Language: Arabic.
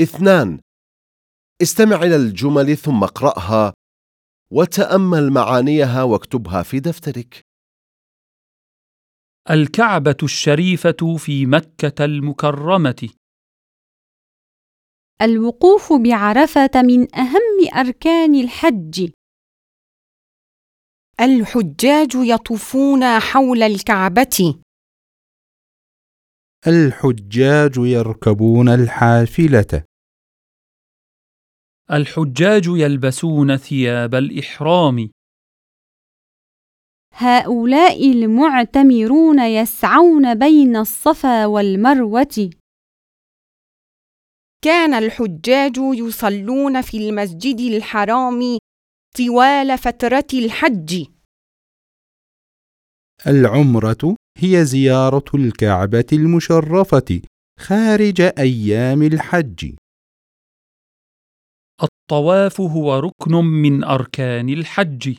اثنان استمع إلى الجمل ثم اقرأها وتأمل معانيها واكتبها في دفترك الكعبة الشريفة في مكة المكرمة الوقوف بعرفة من أهم أركان الحج. الحجاج يطوفون حول الكعبة. الحجاج يركبون الحافلة الحجاج يلبسون ثياب الإحرام هؤلاء المعتمرون يسعون بين الصفا والمروة. كان الحجاج يصلون في المسجد الحرام طوال فترة الحج. العمرة هي زيارة الكعبة المشرفة خارج أيام الحج. الطواف هو ركن من أركان الحج.